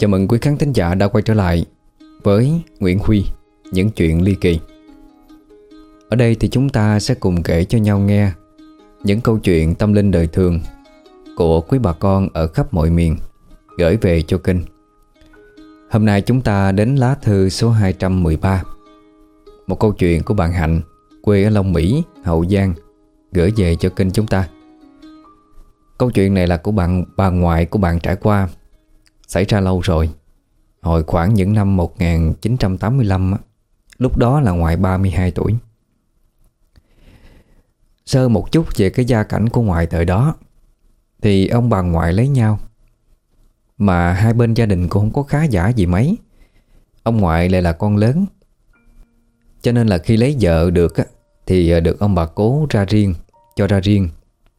Chào mừng quý khán thính giả đã quay trở lại với Nguyễn Huy, những chuyện ly kỳ. Ở đây thì chúng ta sẽ cùng kể cho nhau nghe những câu chuyện tâm linh đời thường của quý bà con ở khắp mọi miền gửi về cho kênh. Hôm nay chúng ta đến lá thư số 213 Một câu chuyện của bạn Hạnh quê ở Long Mỹ, Hậu Giang gửi về cho kênh chúng ta. Câu chuyện này là của bạn bà ngoại của bạn trải qua Xảy ra lâu rồi. Hồi khoảng những năm 1985 Lúc đó là ngoại 32 tuổi. Sơ một chút về cái gia cảnh của ngoại thời đó, Thì ông bà ngoại lấy nhau. Mà hai bên gia đình cũng không có khá giả gì mấy. Ông ngoại lại là con lớn. Cho nên là khi lấy vợ được Thì được ông bà cố ra riêng, Cho ra riêng,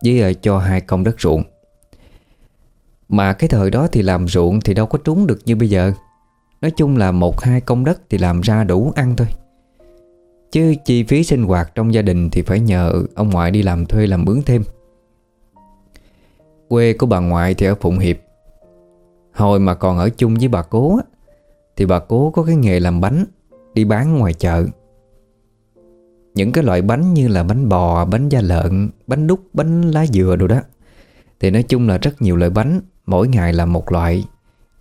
Với ờ, cho hai công đất ruộng. Mà cái thời đó thì làm ruộng Thì đâu có trúng được như bây giờ. Nói chung là một hai công đất Thì làm ra đủ ăn thôi. Chứ chi phí sinh hoạt trong gia đình Thì phải nhờ ông ngoại đi làm thuê làm mướn thêm. Quê của bà ngoại thì ở Phụng Hiệp. Hồi mà còn ở chung với bà cố Thì bà cố có cái nghề làm bánh Đi bán ngoài chợ. Những cái loại bánh như là bánh bò, bánh da lợn Bánh đúc, bánh lá dừa đồ đó. Thì nói chung là rất nhiều loại bánh Mỗi ngày là một loại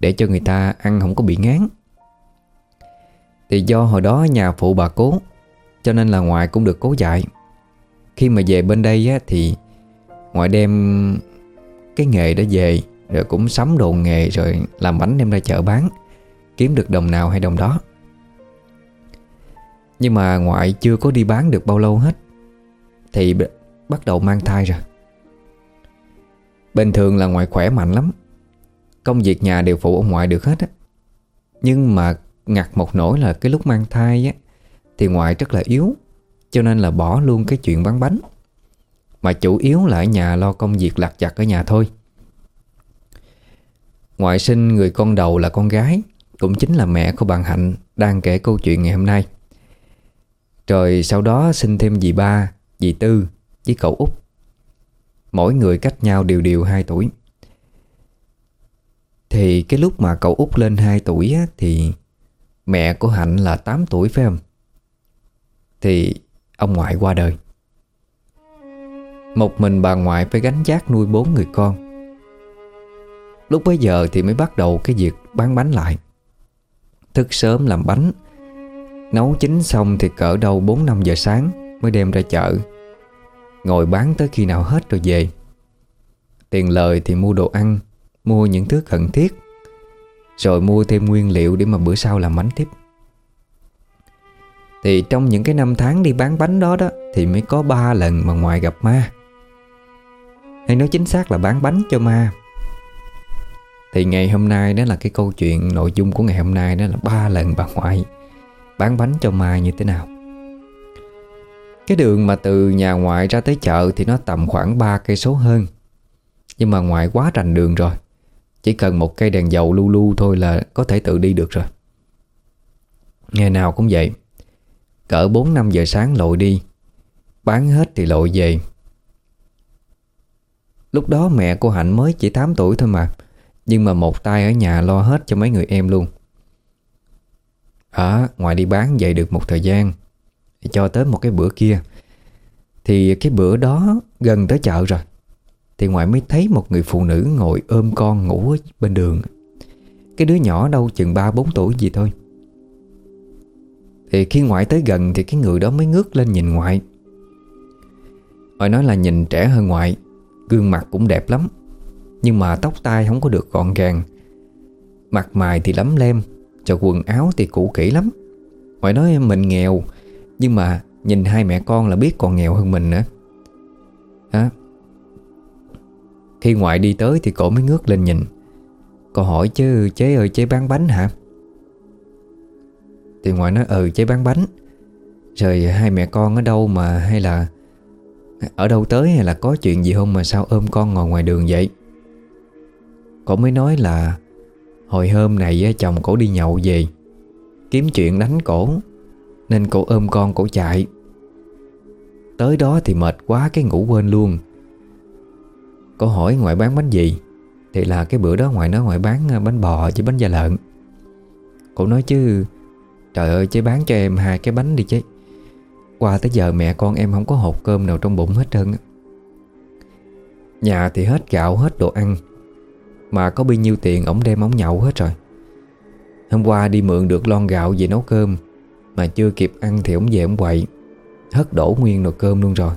Để cho người ta ăn không có bị ngán. Thì do hồi đó nhà phụ bà cố Cho nên là ngoại cũng được cố dạy. Khi mà về bên đây á, thì Ngoại đem cái nghề đó về Rồi cũng sắm đồ nghề Rồi làm bánh đem ra chợ bán Kiếm được đồng nào hay đồng đó. Nhưng mà ngoại chưa có đi bán được bao lâu hết Thì bắt đầu mang thai rồi. Bình thường là ngoại khỏe mạnh lắm Công việc nhà đều phụ ông ngoại được hết á. Nhưng mà ngặt một nỗi là cái lúc mang thai á, Thì ngoại rất là yếu, Cho nên là bỏ luôn cái chuyện bán bánh. Mà chủ yếu là ở nhà lo công việc lặt vặt ở nhà thôi. Ngoại sinh người con đầu là con gái, Cũng chính là mẹ của bạn Hạnh Đang kể câu chuyện ngày hôm nay. Rồi sau đó sinh thêm dì ba, Dì tư với cậu út. Mỗi người cách nhau đều đều 2 tuổi. Thì cái lúc mà cậu út lên 2 tuổi á, Thì mẹ của Hạnh là 8 tuổi phải không? Thì ông ngoại qua đời. Một mình bà ngoại phải gánh vác nuôi bốn người con. Lúc bấy giờ thì mới bắt đầu cái việc bán bánh lại. Thức sớm làm bánh Nấu chín xong thì cỡ đâu 4-5 giờ sáng Mới đem ra chợ. Ngồi bán tới khi nào hết rồi về. Tiền lời thì mua đồ ăn Mua những thứ cần thiết, Rồi mua thêm nguyên liệu để mà bữa sau làm bánh tiếp Thì trong những cái năm tháng đi bán bánh đó đó, Thì mới có ba lần mà ngoại gặp ma Hay nói chính xác là bán bánh cho ma Thì ngày hôm nay đó là cái câu chuyện, Nội dung của ngày hôm nay đó là ba lần bà ngoại Bán bánh cho ma như thế nào cái đường mà từ nhà ngoại ra tới chợ thì nó tầm khoảng 3 cây số hơn. Nhưng mà ngoại quá rành đường rồi. Chỉ cần một cây đèn dầu lu lu thôi là có thể tự đi được rồi. Ngày nào cũng vậy. Cỡ 4-5 giờ sáng lội đi. Bán hết thì lội về. Lúc đó mẹ cô Hạnh mới chỉ 8 tuổi thôi mà. Nhưng mà một tay ở nhà lo hết cho mấy người em luôn. À, ngoài đi bán vậy được một thời gian cho tới một cái bữa kia Thì cái bữa đó gần tới chợ rồi thì ngoại mới thấy một người phụ nữ ngồi ôm con ngủ bên đường. Cái đứa nhỏ đâu chừng 3-4 tuổi gì thôi. Thì khi ngoại tới gần thì cái người đó mới ngước lên nhìn ngoại. Ngoại nói là nhìn trẻ hơn ngoại, Gương mặt cũng đẹp lắm, Nhưng mà tóc tai không có được gọn gàng. Mặt mày thì lắm lem cho quần áo thì cũ kỹ lắm. Ngoại nói mình nghèo, nhưng mà nhìn hai mẹ con là biết còn nghèo hơn mình nữa. Hả? Khi ngoại đi tới thì cổ mới ngước lên nhìn. Cô hỏi chứ, chế ơi, chế bán bánh hả? Thì ngoại nói ừ chế bán bánh. Rồi hai mẹ con ở đâu mà, hay là Ở đâu tới, hay là có chuyện gì không mà sao ôm con ngồi ngoài đường vậy? Cổ mới nói là, Hồi hôm này chồng cổ đi nhậu về, Kiếm chuyện đánh cổ, nên cổ ôm con cổ chạy. Tới đó thì mệt quá, cái ngủ quên luôn. Cô hỏi ngoại bán bánh gì? Thì là cái bữa đó ngoại nó ngoại bán ờ, bánh bò với bánh da lợn. Cô nói chứ Trời ơi chế bán cho em hai cái bánh đi chứ. Qua tới giờ mẹ con em không có hộp cơm nào trong bụng hết trơn Nhà thì hết gạo hết đồ ăn Mà có bao nhiêu tiền ổng đem ổng nhậu hết rồi. Hôm qua đi mượn được lon gạo về nấu cơm Mà chưa kịp ăn thì ổng về ổng quậy Hất đổ nguyên nồi cơm luôn rồi.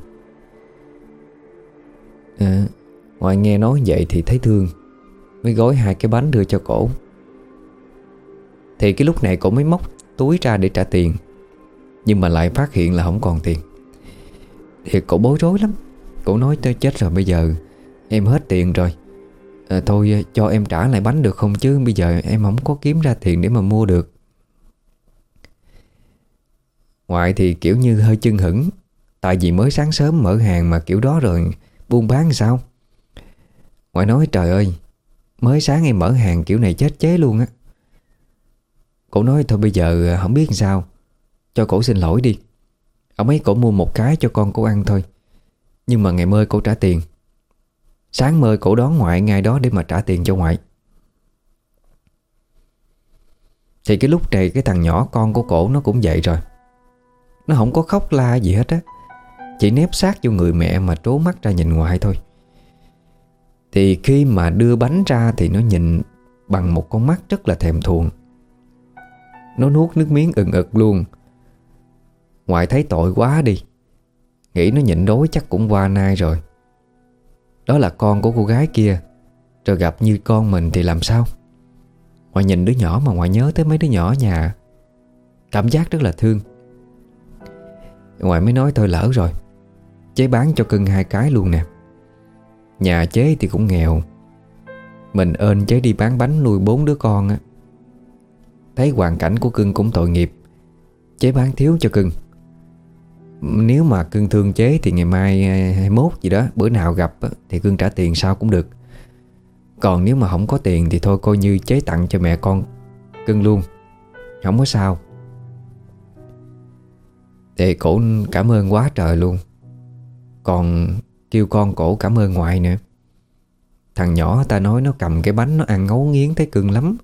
À, Ngoài nghe nói vậy thì thấy thương Mới gói hai cái bánh đưa cho cổ. Thì cái lúc này cổ mới móc túi ra để trả tiền Nhưng mà lại phát hiện là không còn tiền. Thì cổ bối rối lắm Cổ nói tới chết rồi bây giờ Em hết tiền rồi. À, Thôi cho em trả lại bánh được không chứ Bây giờ em không có kiếm ra tiền để mà mua được. Ngoại thì kiểu như hơi chân hững Tại vì mới sáng sớm mở hàng mà kiểu đó rồi Buôn bán sao? Ngoại nói, trời ơi, Mới sáng em mở hàng kiểu này chết chế luôn á. Cổ nói, thôi bây giờ à, không biết làm sao, Cho cổ xin lỗi đi. Ông ấy cổ mua một cái cho con cổ ăn thôi. Nhưng mà ngày mơi cổ trả tiền. Sáng mời cổ đón ngoại ngay đó để mà trả tiền cho ngoại. Thì cái lúc này cái thằng nhỏ con của cổ nó cũng vậy rồi. Nó không có khóc la gì hết á. Chỉ nép sát vô người mẹ mà trố mắt ra nhìn ngoại thôi. Thì khi mà đưa bánh ra thì nó nhìn bằng một con mắt rất là thèm thuồng. Nó nuốt nước miếng ừng ực luôn. Ngoại thấy tội quá đi. Nghĩ nó nhịn đói chắc cũng qua nay rồi. Đó là con của cô gái kia. Rồi gặp như con mình thì làm sao? Ngoại nhìn đứa nhỏ mà ngoại nhớ tới mấy đứa nhỏ nhà. Cảm giác rất là thương. Ngoại mới nói thôi lỡ rồi. Chế bán cho cưng hai cái luôn nè. Nhà chế thì cũng nghèo. Mình ơn chế đi bán bánh nuôi bốn đứa con á. Thấy hoàn cảnh của cưng cũng tội nghiệp. Chế bán thiếu cho cưng. Nếu mà cưng thương chế thì ngày mai à, 21 gì đó, Bữa nào gặp thì cưng trả tiền sao cũng được. Còn nếu mà không có tiền Thì thôi coi như chế tặng cho mẹ con Cưng luôn. Không có sao. Thì cổ cảm ơn quá trời luôn. Còn kêu con cổ cảm ơn ngoại nữa Thằng nhỏ ta nói nó cầm cái bánh Nó ăn ngấu nghiến thấy cưng lắm.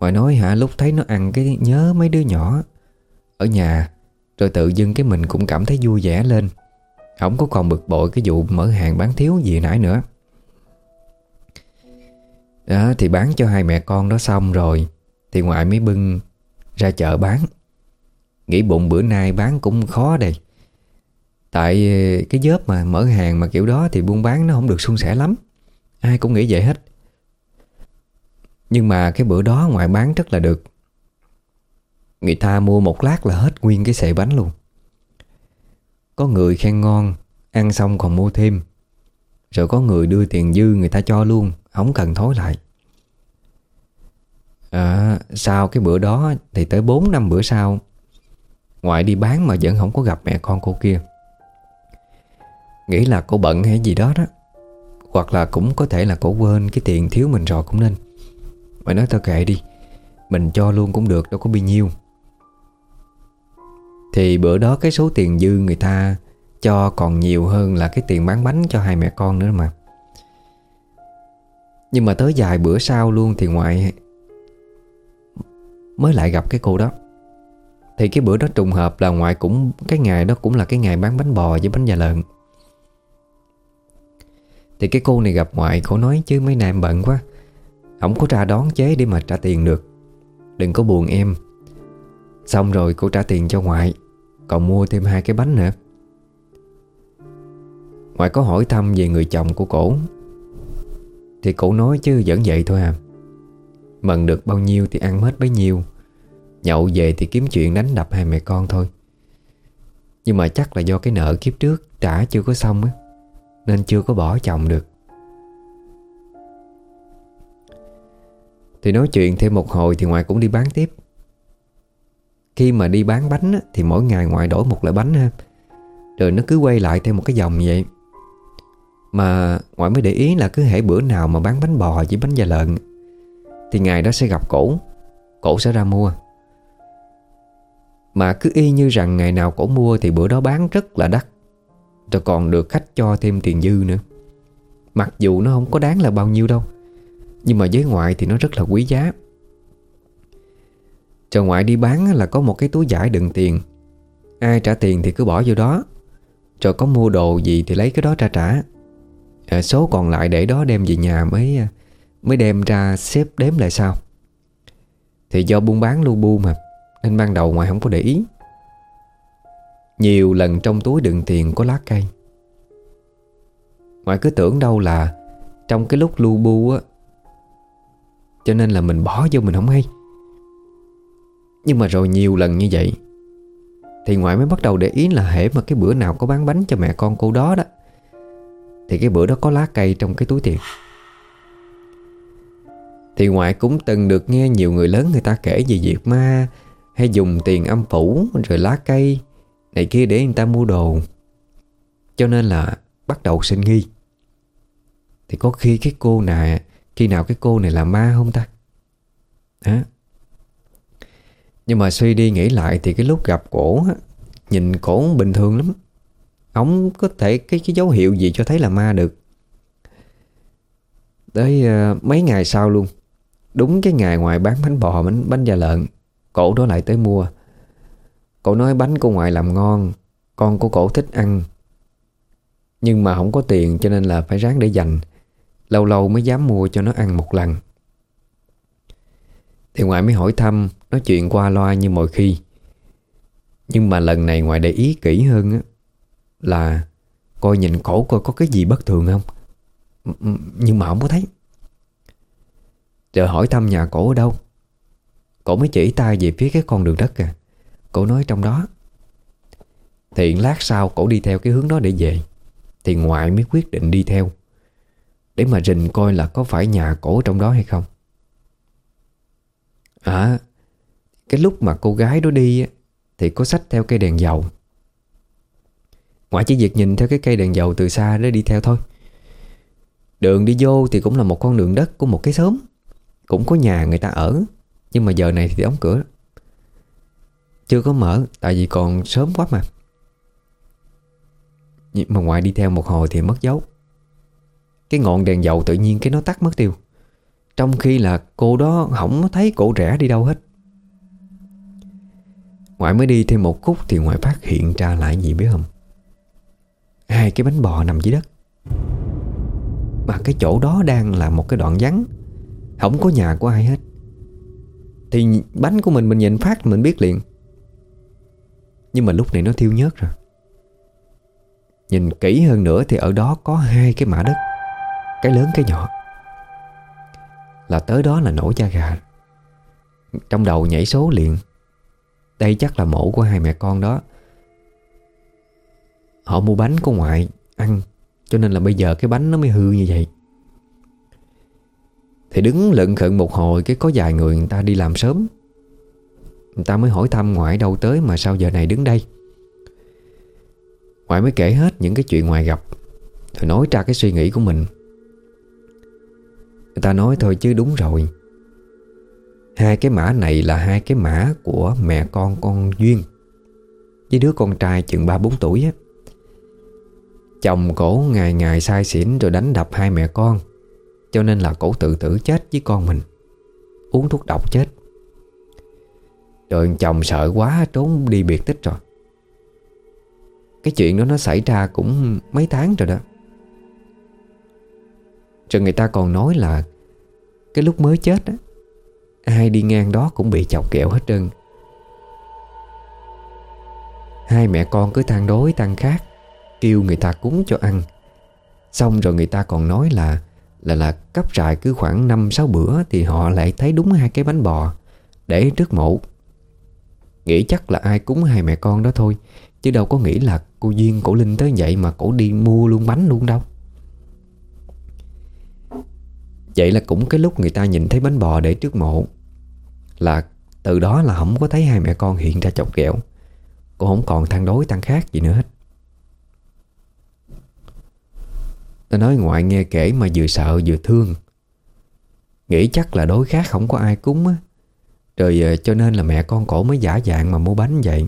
Ngoại nói hả, lúc thấy nó ăn cái nhớ mấy đứa nhỏ. Ở nhà, rồi tự dưng cái mình cũng cảm thấy vui vẻ lên. Không có còn bực bội cái vụ mở hàng bán thiếu gì nãy nữa. Đó, thì bán cho hai mẹ con đó xong rồi, Thì ngoại mới bưng ra chợ bán. Nghĩ bụng bữa nay bán cũng khó đây. Tại ờ, cái dớp mà mở hàng mà kiểu đó Thì buôn bán nó không được suôn sẻ lắm. Ai cũng nghĩ vậy hết. Nhưng mà cái bữa đó ngoại bán rất là được. Người ta mua một lát là hết nguyên cái xệ bánh luôn. Có người khen ngon Ăn xong còn mua thêm. Rồi có người đưa tiền dư người ta cho luôn Không cần thối lại. À, Sau cái bữa đó Thì tới 4 năm bữa sau Ngoại đi bán mà vẫn không có gặp mẹ con cô kia. Nghĩ là cô bận hay gì đó đó. Hoặc là cũng có thể là cô quên Cái tiền thiếu mình rồi cũng nên. Mày nói tao kệ đi. Mình cho luôn cũng được, đâu có bao nhiêu. Thì bữa đó cái số tiền dư người ta Cho còn nhiều hơn là cái tiền bán bánh cho hai mẹ con nữa mà. Nhưng mà tới vài bữa sau luôn Thì ngoại Mới lại gặp cái cô đó. Thì cái bữa đó trùng hợp là ngoại cũng, Cái ngày đó cũng là cái ngày bán bánh bò với bánh già lợn. Thì cái cô này gặp ngoại Cô nói chứ mấy nay em bận quá. Không có ra đón chế để mà trả tiền được. Đừng có buồn em. Xong rồi cô trả tiền cho ngoại Còn mua thêm hai cái bánh nữa. Ngoại có hỏi thăm về người chồng của cổ. Thì cổ nói chứ vẫn vậy thôi à. Mận được bao nhiêu thì ăn hết bấy nhiêu. Nhậu về thì kiếm chuyện đánh đập hai mẹ con thôi. Nhưng mà chắc là do cái nợ kiếp trước trả chưa có xong á. Nên chưa có bỏ chồng được. Thì nói chuyện thêm một hồi thì ngoại cũng đi bán tiếp. Khi mà đi bán bánh á, Thì mỗi ngày ngoại đổi một loại bánh ha. Rồi nó cứ quay lại theo một cái vòng vậy. Mà ngoại mới để ý là cứ hễ bữa nào mà bán bánh bò với bánh da lợn Thì ngày đó sẽ gặp cổ. Cổ sẽ ra mua. Mà cứ y như rằng ngày nào cổ mua Thì bữa đó bán rất là đắt. Rồi còn được khách cho thêm tiền dư nữa. Mặc dù nó không có đáng là bao nhiêu đâu Nhưng mà với ngoại thì nó rất là quý giá. Cho ngoại đi bán là có một cái túi giải đựng tiền. Ai trả tiền thì cứ bỏ vô đó. Rồi có mua đồ gì thì lấy cái đó ra trả. À, Số còn lại để đó đem về nhà mới ờ, Mới đem ra xếp đếm lại sau Thì do buôn bán lu bu mà Nên ban đầu ngoại không có để ý. Nhiều lần trong túi đựng tiền có lá cây. Ngoại cứ tưởng đâu là Trong cái lúc lu bu á, Cho nên là mình bỏ vô mình không hay. Nhưng mà rồi nhiều lần như vậy, Thì ngoại mới bắt đầu để ý là hễ mà cái bữa nào có bán bánh cho mẹ con cô đó đó, Thì cái bữa đó có lá cây trong cái túi tiền. Thì ngoại cũng từng được nghe nhiều người lớn người ta kể về việc ma Hay dùng tiền âm phủ rồi lá cây này kia để người ta mua đồ. Cho nên là bắt đầu sinh nghi. Thì có khi cái cô này Khi nào cái cô này là ma không ta? Hả? Nhưng mà suy đi nghĩ lại Thì cái lúc gặp cổ Nhìn cổ bình thường lắm Ông có thể cái, cái dấu hiệu gì cho thấy là ma được. Tới uh, mấy ngày sau luôn. Đúng cái ngày ngoài bán bánh bò Bánh, bánh da lợn Cổ đó lại tới mua. Cổ nói bánh của ngoại làm ngon Con của cổ thích ăn. Nhưng mà không có tiền cho nên là phải ráng để dành. Lâu lâu mới dám mua cho nó ăn một lần. Thì ngoại mới hỏi thăm Nói chuyện qua loa như mọi khi. Nhưng mà lần này ngoại để ý kỹ hơn á, Là Coi nhìn cổ coi có cái gì bất thường không? Nhưng mà không có thấy. Rồi hỏi thăm nhà cổ ở đâu? Cổ mới chỉ tay về phía cái con đường đất kìa Cổ nói trong đó. Thì lát sau cổ đi theo cái hướng đó để về, thì ngoại mới quyết định đi theo, Để mà rình coi là có phải nhà cổ trong đó hay không. À Cái lúc mà cô gái đó đi Thì có sách theo cây đèn dầu. Ngoại chỉ việc nhìn theo cái cây đèn dầu từ xa để đi theo thôi. Đường đi vô thì cũng là một con đường đất của một cái xóm. Cũng có nhà người ta ở, Nhưng mà giờ này thì đóng cửa. Chưa có mở, Tại vì còn sớm quá mà. Nhưng mà ngoại đi theo một hồi thì mất dấu. Cái ngọn đèn dầu tự nhiên cái nó tắt mất tiêu. Trong khi là cô đó không thấy cổ rẻ đi đâu hết. Ngoại mới đi thêm một khúc Thì ngoại phát hiện ra lại gì biết không? Hai cái bánh bò nằm dưới đất. Mà cái chỗ đó đang là một cái đoạn vắng. Không có nhà của ai hết. Thì bánh của mình mình nhìn phát mình biết liền. Nhưng mà lúc này nó thiêu nhớt rồi. Nhìn kỹ hơn nữa thì ở đó có hai cái mã đất. Cái lớn, cái nhỏ. Là tới đó là nổ da gà. Trong đầu nhảy số liền. Đây chắc là mộ của hai mẹ con đó. Họ mua bánh của ngoại ăn, Cho nên là bây giờ cái bánh nó mới hư như vậy. Thì đứng lận khận một hồi Cái có vài người người ta đi làm sớm. Người ta mới hỏi thăm ngoại đâu tới Mà sao giờ này đứng đây. Ngoại mới kể hết những cái chuyện ngoài gặp, Rồi nói ra cái suy nghĩ của mình. Người ta nói thôi chứ đúng rồi. Hai cái mã này là hai cái mã của mẹ con con Duyên, Với đứa con trai chừng 3-4 tuổi á. Chồng cổ ngày ngày sai xỉn rồi đánh đập hai mẹ con, Cho nên là cổ tự tử chết với con mình. Uống thuốc độc chết. Rồi chồng sợ quá, trốn đi biệt tích rồi. Cái chuyện đó nó xảy ra cũng mấy tháng rồi đó. Rồi người ta còn nói là Cái lúc mới chết á, Ai đi ngang đó cũng bị chọc kẹo hết trơn. Hai mẹ con cứ than đối than khát, Kêu người ta cúng cho ăn. Xong rồi người ta còn nói là Là là cấp trại cứ khoảng 5-6 bữa Thì họ lại thấy đúng hai cái bánh bò Để trước mộ. Nghĩ chắc là ai cúng hai mẹ con đó thôi. Chứ đâu có nghĩ là cô Duyên, cổ Linh tới vậy Mà cổ đi mua luôn bánh luôn đâu. Vậy là cũng cái lúc người ta nhìn thấy bánh bò để trước mộ, Là từ đó là không có thấy hai mẹ con hiện ra chọc kẹo Cô không còn than đối than khác gì nữa hết. Tôi nói ngoại nghe kể mà vừa sợ vừa thương. Nghĩ chắc là đối khác không có ai cúng á. Rồi ờ, cho nên là mẹ con cổ mới giả dạng mà mua bánh vậy.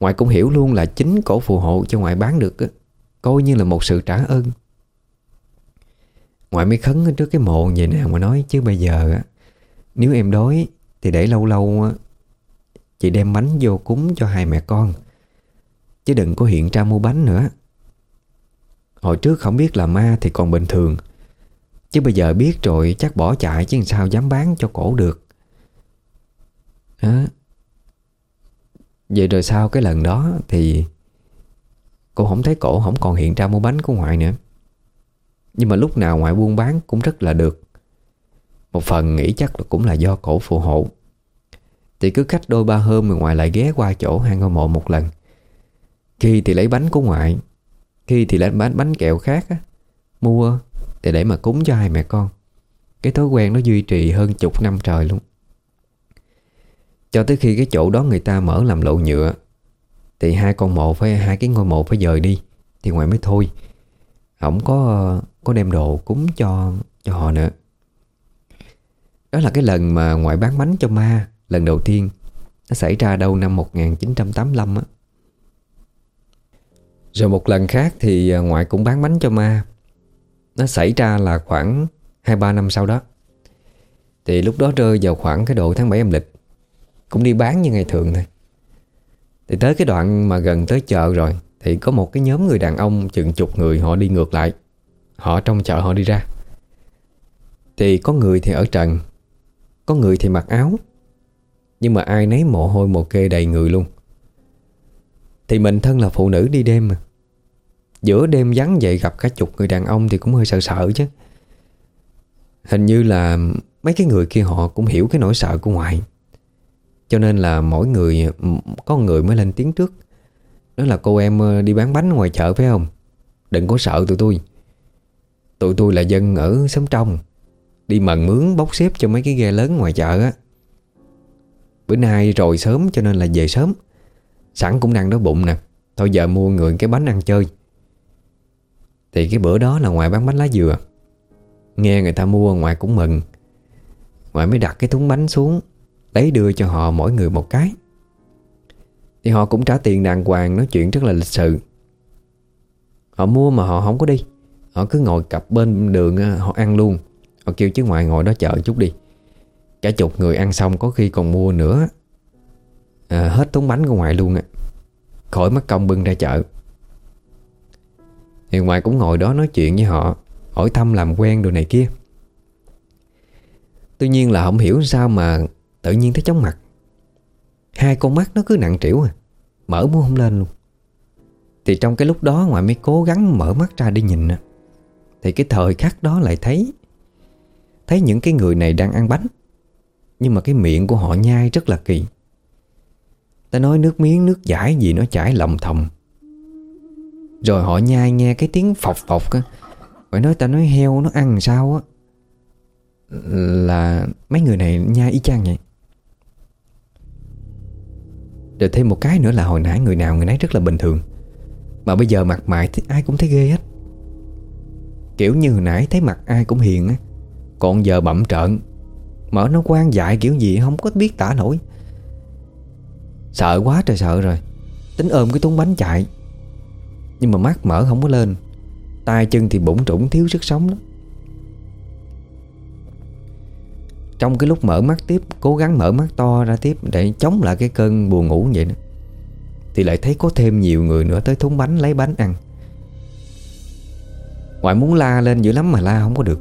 Ngoại cũng hiểu luôn là chính cổ phù hộ cho ngoại bán được Coi như là một sự trả ơn. Ngoại mới khấn trước cái mộ vậy nè Mà nói, chứ bây giờ Nếu em đói Thì để lâu lâu Chị đem bánh vô cúng cho hai mẹ con, Chứ đừng có hiện ra mua bánh nữa. Hồi trước không biết là ma thì còn bình thường, Chứ bây giờ biết rồi, chắc bỏ chạy chứ sao dám bán cho cổ được đó. Vậy rồi sau cái lần đó thì Cô không thấy cổ không còn hiện ra mua bánh của ngoại nữa. Nhưng mà lúc nào ngoại buôn bán cũng rất là được. Một phần nghĩ chắc là cũng là do cổ phù hộ. Thì cứ cách đôi ba hôm Mà ngoại lại ghé qua chỗ hai ngôi mộ một lần. Khi thì lấy bánh của ngoại Khi thì lấy bánh, bánh kẹo khác á, Mua để để mà cúng cho hai mẹ con. Cái thói quen nó duy trì hơn chục năm trời luôn. Cho tới khi cái chỗ đó người ta mở làm lộ nhựa, Thì hai con mộ phải Hai cái ngôi mộ phải dời đi, Thì ngoài mới thôi. Không có có đem đồ cúng cho cho họ nữa. Đó là cái lần mà ngoại bán bánh cho ma, Lần đầu tiên. Nó xảy ra đâu năm 1985 á. Rồi một lần khác thì à, ngoại cũng bán bánh cho ma. Nó xảy ra là khoảng 2-3 năm sau đó. Thì lúc đó rơi vào khoảng cái độ tháng 7 âm lịch. Cũng đi bán như ngày thường thôi. Thì tới cái đoạn mà gần tới chợ rồi, Thì có một cái nhóm người đàn ông chừng chục người họ đi ngược lại. Họ trong chợ họ đi ra. Thì có người thì ở trần, Có người thì mặc áo. Nhưng mà ai nấy mồ hôi mồ kê đầy người luôn. Thì mình thân là phụ nữ đi đêm mà. Giữa đêm vắng dậy gặp cả chục người đàn ông Thì cũng hơi sợ sợ chứ. Hình như là mấy cái người kia họ cũng hiểu cái nỗi sợ của ngoại. Cho nên là mỗi người Có người mới lên tiếng trước. Đó là cô em ờ, đi bán bánh ngoài chợ, phải không? Đừng có sợ tụi tôi. Tụi tôi là dân ở xóm trong, Đi mần mướn bốc xếp cho mấy cái ghe lớn ngoài chợ á. Bữa nay rồi sớm, cho nên là về sớm. Sẵn cũng đang đói bụng nè. Thôi giờ mua người cái bánh ăn chơi. Thì cái bữa đó là ngoài bán bánh lá dừa. Nghe người ta mua, ngoài cũng mừng. Ngoài mới đặt cái thúng bánh xuống. Lấy đưa cho họ mỗi người một cái. Thì họ cũng trả tiền đàng hoàng Nói chuyện rất là lịch sự. Họ mua mà họ không có đi. Họ cứ ngồi cặp bên đường à, Họ ăn luôn. Họ kêu chứ ngoài ngồi đó chợ chút đi. Cả chục người ăn xong có khi còn mua nữa. À, Hết thúng bánh của ngoại luôn à. Khỏi mất công bưng ra chợ. Thì ngoại cũng ngồi đó nói chuyện với họ Hỏi thăm làm quen đồ này kia. Tuy nhiên là không hiểu sao mà Tự nhiên thấy chóng mặt. Hai con mắt nó cứ nặng trĩu à. Mở muốn không lên luôn. Thì trong cái lúc đó ngoại mới cố gắng mở mắt ra đi nhìn Thì cái thời khắc đó lại thấy Thấy những cái người này đang ăn bánh. Nhưng mà cái miệng của họ nhai rất là kỳ. Ta nói nước miếng, nước giải gì nó chảy lầm thầm. Rồi họ nhai nghe cái tiếng phọc phọc á. Phải nói ta nói heo nó ăn sao á. Là mấy người này nhai y chang vậy. Rồi thêm một cái nữa là hồi nãy người nào người nấy rất là bình thường. Mà bây giờ mặt mày thì ai cũng thấy ghê hết. Kiểu như hồi nãy thấy mặt ai cũng hiền á. Còn giờ bậm trợn. Mở nó quan dại kiểu gì không có biết tả nổi. Sợ quá trời sợ rồi. Tính ôm cái túng bánh chạy. Nhưng mà mắt mở không có lên. Tay chân thì bụng trũng, thiếu sức sống lắm. Trong cái lúc mở mắt tiếp, Cố gắng mở mắt to ra tiếp Để chống lại cái cơn buồn ngủ vậy đó, Thì lại thấy có thêm nhiều người nữa Tới thúng bánh lấy bánh ăn. Ngoại muốn la lên dữ lắm mà la không có được.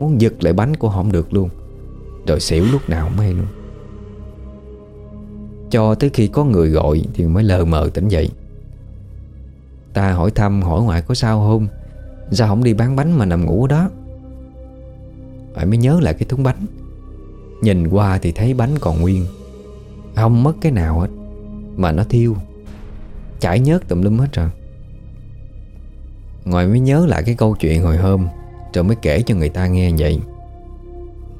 Muốn giật lại bánh của họ không được luôn. Rồi xỉu lúc nào không hay luôn. Cho tới khi có người gọi Thì mới lờ mờ tỉnh dậy. Ta hỏi thăm hỏi ngoại có sao không? Sao không đi bán bánh mà nằm ngủ ở đó? Ngoại mới nhớ lại cái thúng bánh. Nhìn qua thì thấy bánh còn nguyên. Không mất cái nào hết, Mà nó thiêu. Chảy nhớt tùm lum hết rồi. Ngoài mới nhớ lại cái câu chuyện hồi hôm, Rồi mới kể cho người ta nghe vậy.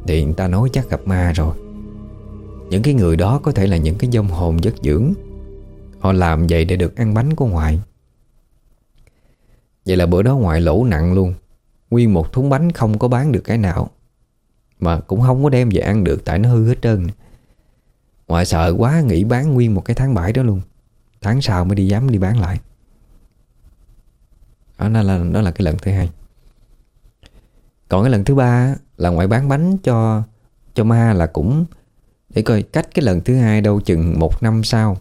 Thì người ta nói chắc gặp ma rồi. Những cái người đó có thể là những cái dông hồn giấc dưỡng. Họ làm vậy để được ăn bánh của ngoại. Vậy là bữa đó ngoại lỗ nặng luôn. Nguyên một thúng bánh không có bán được cái nào. Mà cũng không có đem về ăn được Tại nó hư hết trơn Ngoại sợ quá nghĩ bán nguyên một cái tháng bãi đó luôn. Tháng sau mới đi dám đi bán lại. Đó là, đó là cái lần thứ hai. Còn cái lần thứ ba là ngoại bán bánh cho cho ma là cũng để coi cách cái lần thứ hai đâu chừng một năm sau.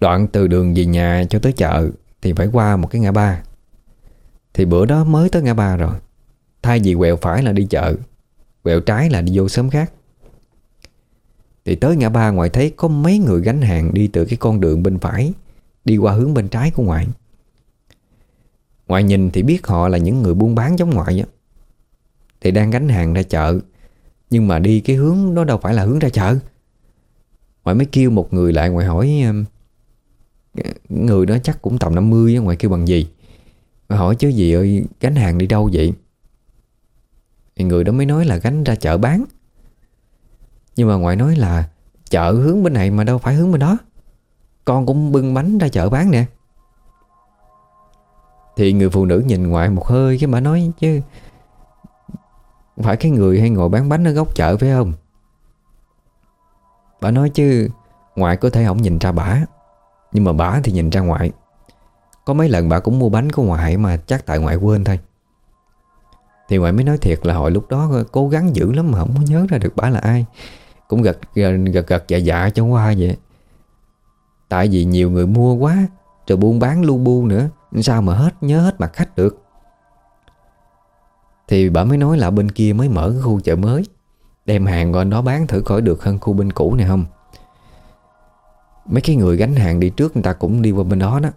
Đoạn từ đường về nhà cho tới chợ Thì phải qua một cái ngã ba. Thì bữa đó mới tới ngã ba rồi. Thay vì quẹo phải là đi chợ, Quẹo trái là đi vô sớm khác. Thì tới ngã ba ngoại thấy có mấy người gánh hàng đi từ cái con đường bên phải, Đi qua hướng bên trái của ngoại. Ngoại nhìn thì biết họ là những người buôn bán giống ngoại á. Thì đang gánh hàng ra chợ, Nhưng mà đi cái hướng đó đâu phải là hướng ra chợ. Ngoại mới kêu một người lại, ngoại hỏi Người đó chắc cũng tầm 50 ngoại kêu bằng gì? Ngoại hỏi, chứ gì ơi, gánh hàng đi đâu vậy? Thì người đó mới nói là gánh ra chợ bán. Nhưng mà ngoại nói là Chợ hướng bên này mà đâu phải hướng bên đó. Con cũng bưng bánh ra chợ bán nè. Thì người phụ nữ nhìn ngoại một hơi Cái bà nói chứ, Phải cái người hay ngồi bán bánh ở góc chợ phải không? Bà nói chứ, Ngoại có thể không nhìn ra bả, nhưng mà bà thì nhìn ra ngoại. Có mấy lần bà cũng mua bánh của ngoại Mà chắc tại ngoại quên thôi. Thì ngoại mới nói thiệt là hồi lúc đó Cố gắng dữ lắm mà không có nhớ ra được bà là ai. Cũng gật gật gật dạ dạ cho qua vậy. Tại vì nhiều người mua quá, Rồi buôn bán lu bu nữa, Sao mà hết nhớ hết mặt khách được? Thì bà mới nói là bên kia mới mở cái khu chợ mới, Đem hàng qua đó bán thử khỏi được hơn khu bên cũ này không. Mấy cái người gánh hàng đi trước người ta cũng đi qua bên đó đó.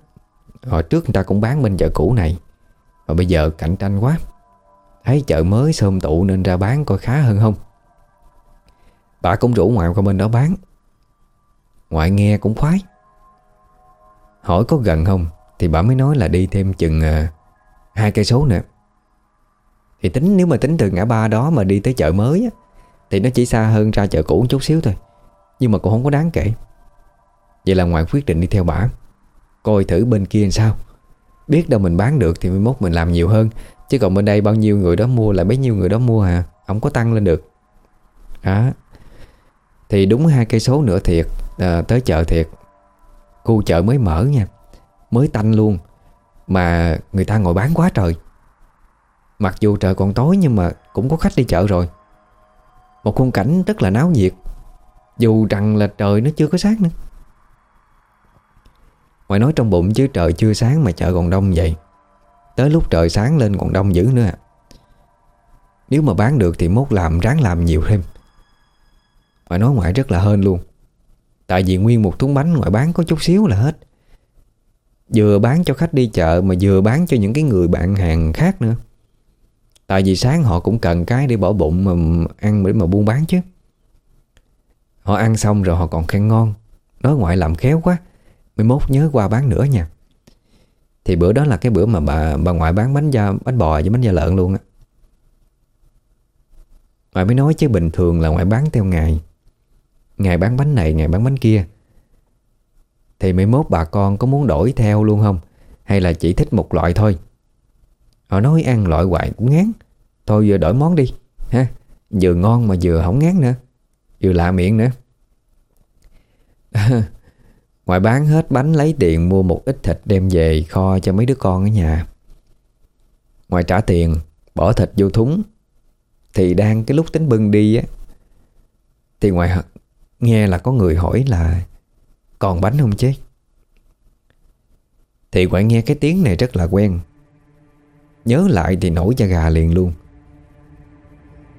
Hồi trước người ta cũng bán bên chợ cũ này, Mà bây giờ cạnh tranh quá. Thấy chợ mới sơm tụ nên ra bán coi khá hơn không? Bà cũng rủ ngoại qua bên đó bán. Ngoại nghe cũng khoái. Hỏi có gần không Thì bà mới nói là đi thêm chừng ờ, Hai cây số nữa Thì tính nếu mà tính từ ngã ba đó Mà đi tới chợ mới á, Thì nó chỉ xa hơn ra chợ cũ chút xíu thôi Nhưng mà cũng không có đáng kể. Vậy là ngoại quyết định đi theo bả Coi thử bên kia làm sao. Biết đâu mình bán được thì mới mốt mình làm nhiều hơn Chứ còn bên đây bao nhiêu người đó mua là bấy nhiêu người đó mua à Không có tăng lên được. Đó. Thì đúng hai cây số nữa thiệt. À, Tới chợ thiệt. Khu chợ mới mở nha. Mới tanh luôn. Mà người ta ngồi bán quá trời. Mặc dù trời còn tối nhưng mà Cũng có khách đi chợ rồi. Một khung cảnh rất là náo nhiệt. Dù rằng là trời nó chưa có sáng nữa. Ngoại nói trong bụng chứ trời chưa sáng mà chợ còn đông vậy. Tới lúc trời sáng lên còn đông dữ nữa. À. Nếu mà bán được thì mốt làm, ráng làm nhiều thêm. Ngoại nói ngoại rất là hên luôn. Tại vì nguyên một thúng bánh ngoại bán có chút xíu là hết. Vừa bán cho khách đi chợ Mà vừa bán cho những cái người bạn hàng khác nữa. Tại vì sáng họ cũng cần cái để bỏ bụng mà ăn để mà buôn bán chứ. Họ ăn xong rồi họ còn khen ngon. Nói ngoại làm khéo quá. Mới mốt nhớ qua bán nữa nha. Thì bữa đó là cái bữa mà bà bà ngoại bán bánh da bánh bò với bánh da lợn luôn á. Ngoại mới nói chứ bình thường là ngoại bán theo ngày. Ngày bán bánh này, ngày bán bánh kia. Thì mấy mốt bà con có muốn đổi theo luôn không? Hay là chỉ thích một loại thôi? Họ nói ăn loại hoài cũng ngán. Thôi vừa đổi món đi ha? Vừa ngon mà vừa không ngán nữa. Vừa lạ miệng nữa. Ngoại bán hết bánh lấy tiền mua một ít thịt đem về kho cho mấy đứa con ở nhà. Ngoài trả tiền, Bỏ thịt vô thúng. Thì đang cái lúc tính bưng đi á, Thì ngoài nghe là có người hỏi là, Còn bánh không chứ Thì ngoại nghe cái tiếng này rất là quen. Nhớ lại thì nổi da gà liền luôn.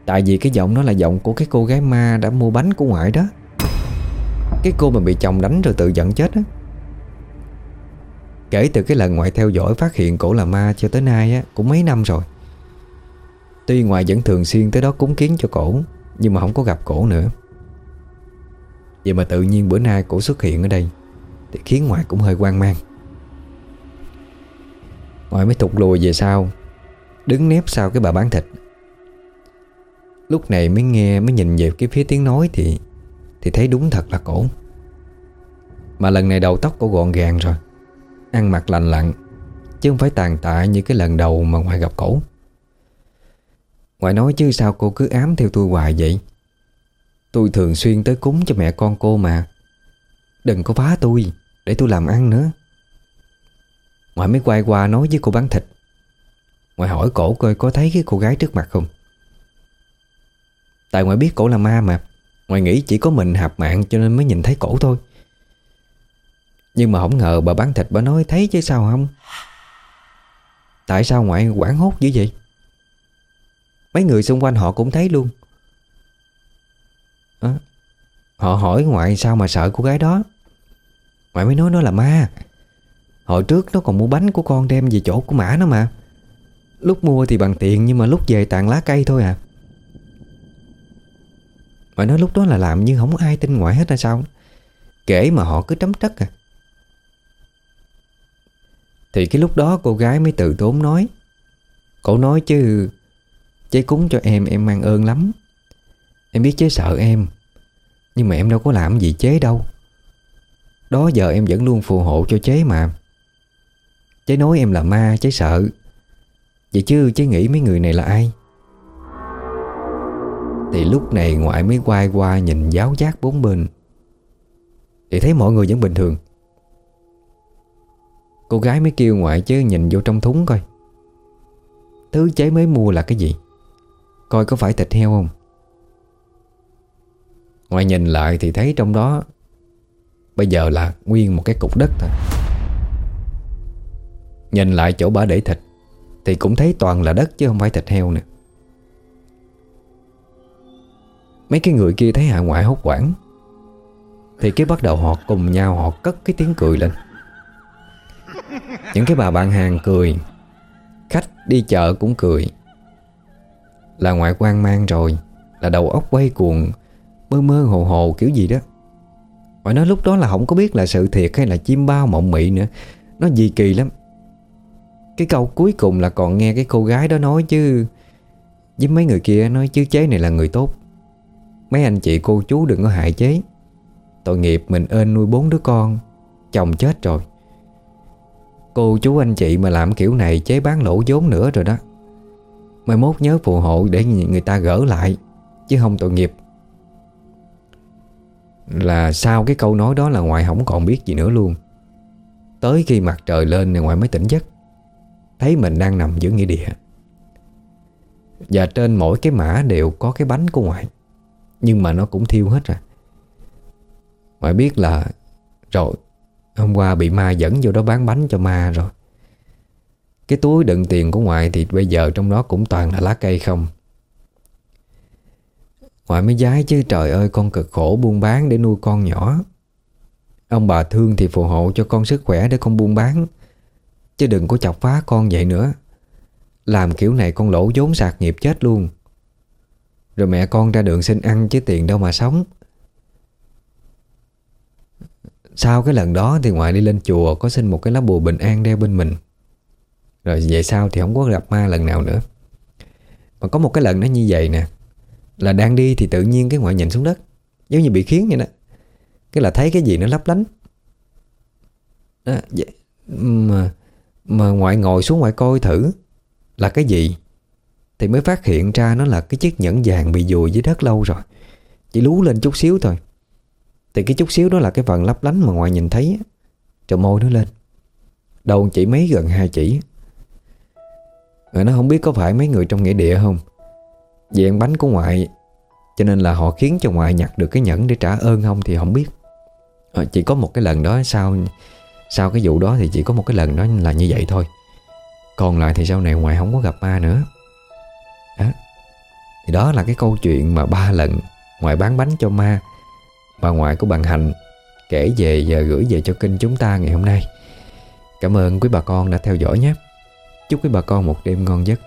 Tại vì cái giọng nó là giọng của cái cô gái ma đã mua bánh của ngoại đó cái cô mà bị chồng đánh rồi tự giận chết á. Kể từ cái lần ngoại theo dõi phát hiện cổ là ma cho tới nay á, Cũng mấy năm rồi. Tuy ngoại vẫn thường xuyên tới đó cúng kiến cho cổ, Nhưng mà không có gặp cổ nữa. Vậy mà tự nhiên bữa nay cổ xuất hiện ở đây, Thì khiến ngoại cũng hơi quan mang. Ngoại mới thụt lùi về sau, Đứng nép sau cái bà bán thịt. Lúc này mới nghe, mới nhìn về cái phía tiếng nói Thì thì thấy đúng thật là cổ. Mà lần này đầu tóc cổ gọn gàng rồi, Ăn mặc lành lặn, Chứ không phải tàn tạ như cái lần đầu mà ngoại gặp cổ. Ngoại nói chứ sao cô cứ ám theo tôi hoài vậy? Tôi thường xuyên tới cúng cho mẹ con cô mà. Đừng có phá tôi, Để tôi làm ăn nữa. Ngoại mới quay qua nói với cô bán thịt. Ngoại hỏi cổ coi có thấy cái cô gái trước mặt không? Tại ngoại biết cổ là ma mà. Ngoại nghĩ chỉ có mình hạp mạng cho nên mới nhìn thấy cổ thôi. Nhưng mà không ngờ bà bán thịt bà nói thấy chứ sao không? Tại sao ngoại quảng hốt dữ vậy? Mấy người xung quanh họ cũng thấy luôn. À, Họ hỏi ngoại sao mà sợ cô gái đó. Ngoại mới nói nó là ma. Hồi trước nó còn mua bánh của con đem về chỗ của mã nó mà. Lúc mua thì bằng tiền Nhưng mà lúc về tàn lá cây thôi à. Ngoại nói lúc đó là làm như không ai tin ngoại hết hay sao? Kể mà họ cứ trắm trất à. Thì cái lúc đó cô gái mới tự tốn nói, Cậu nói chứ, Chế cúng cho em em mang ơn lắm. Em biết chế sợ em, Nhưng mà em đâu có làm gì chế đâu. Đó giờ em vẫn luôn phù hộ cho chế mà. Chế nói em là ma, chế sợ. Vậy chứ chế nghĩ mấy người này là ai? Thì lúc này ngoại mới quay qua nhìn giáo giác bốn bên. Thì thấy mọi người vẫn bình thường. Cô gái mới kêu ngoại chứ nhìn vô trong thúng coi. Thứ chế mới mua là cái gì? Coi có phải thịt heo không? Ngoại nhìn lại thì thấy trong đó Bây giờ là nguyên một cái cục đất thôi. Nhìn lại chỗ bà để thịt Thì cũng thấy toàn là đất chứ không phải thịt heo nữa. Mấy cái người kia thấy hạ ngoại hốt quảng Thì cái bắt đầu họ cùng nhau Họ cất cái tiếng cười lên. Những cái bà bạn hàng cười, Khách đi chợ cũng cười. Là ngoại quan mang rồi, Là đầu óc quay cuồng, Mơ mơ hồ hồ kiểu gì đó. Ngoại nói lúc đó là không có biết là sự thiệt Hay là chim bao mộng mị nữa. Nó gì kỳ lắm. Cái câu cuối cùng là còn nghe cái cô gái đó nói chứ, Với mấy người kia nói chứ chế này là người tốt. Mấy anh chị cô chú đừng có hại chế. Tội nghiệp mình ên nuôi bốn đứa con, Chồng chết rồi. Cô chú anh chị mà làm kiểu này chế bán lỗ vốn nữa rồi đó. Mai mốt nhớ phù hộ để người ta gỡ lại, Chứ không tội nghiệp. Là sau cái câu nói đó là ngoại không còn biết gì nữa luôn. Tới khi mặt trời lên thì ngoại mới tỉnh giấc, Thấy mình đang nằm giữa nghĩa địa. Và trên mỗi cái mã đều có cái bánh của ngoại. Nhưng mà nó cũng thiêu hết rồi. Ngoại biết là Rồi, Hôm qua bị ma dẫn vô đó bán bánh cho ma rồi. Cái túi đựng tiền của ngoại Thì bây giờ trong đó cũng toàn là lá cây không? Ngoại mới giái chứ, trời ơi, con cực khổ buôn bán để nuôi con nhỏ. Ông bà thương thì phù hộ cho con sức khỏe để con buôn bán. Chứ đừng có chọc phá con vậy nữa. Làm kiểu này con lỗ vốn sạc nghiệp chết luôn. Rồi mẹ con ra đường xin ăn chứ tiền đâu mà sống. Sau cái lần đó thì ngoại đi lên chùa Có xin một cái lá bùa bình an đeo bên mình. Rồi về sau thì không có gặp ma lần nào nữa. Mà có một cái lần nó như vậy nè Là đang đi thì tự nhiên cái ngoại nhìn xuống đất Giống như bị khiến vậy đó. Cái là thấy cái gì nó lấp lánh. Đó, vậy, mà mà ngoại ngồi xuống ngoại coi thử Là cái gì? Thì mới phát hiện ra nó là cái chiếc nhẫn vàng Bị dùi dưới đất lâu rồi. Chỉ lú lên chút xíu thôi. Thì cái chút xíu đó là cái phần lấp lánh mà ngoại nhìn thấy Trời môi nó lên. Đầu chỉ mấy gần hai chỉ. Rồi nó không biết có phải mấy người trong nghĩa địa không. Vì ăn bánh của ngoại Cho nên là họ khiến cho ngoại nhặt được cái nhẫn để trả ơn không Thì không biết. À, Chỉ có một cái lần đó sau sau cái vụ đó thì chỉ có một cái lần đó là như vậy thôi. Còn lại thì sau này ngoại không có gặp ma nữa đó. Thì đó là cái câu chuyện mà ba lần Ngoại bán bánh cho ma, Bà ngoại của bạn Hạnh Kể về và gửi về cho kênh chúng ta ngày hôm nay. Cảm ơn quý bà con đã theo dõi nhé. Chúc quý bà con một đêm ngon giấc.